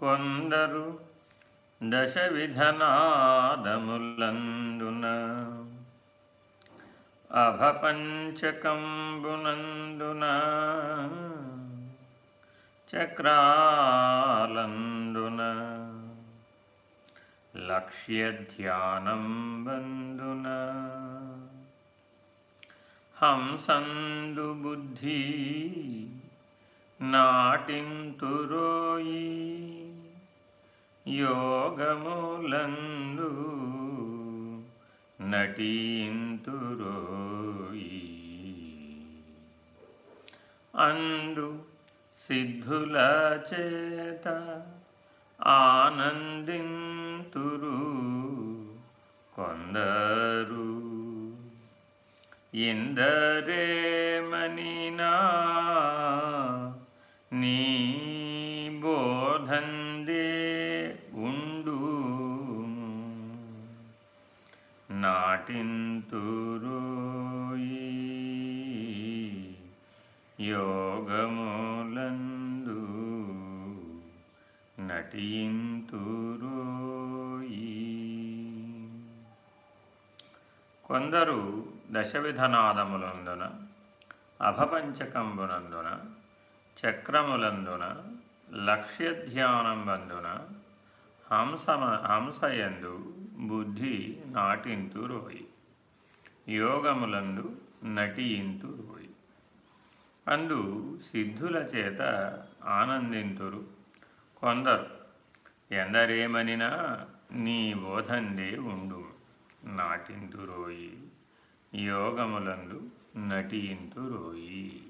కొందరు దశ విధనాదములందున అభపంచకంబునందున చక్రాలందున లక్ష్యధ్యానం బందున హంసందు బుద్ధి నాటింతురోయీ యోగములందు నటీంతురోయి అందు సిద్ధుల చేత ఆనందింతురు కొందరు. ఇందరేమనినా నీ నాటింతురోయి యోగములందు నటింతురోయి. కొందరు దశవిధనాదములందున అభపంచకంబునందున చక్రములందున లక్ష్యధ్యానం వందున హంసమ హంసయందు బుద్ధి నాటింతు రోయి. యోగములందు నటియింతు రోయి. అందు సిద్ధుల చేత ఆనందింతురు కొందరు. ఎందరేమనినా నీ బోధందే ఉండు నాటింతురోయి యోగములందు నటింతురోయి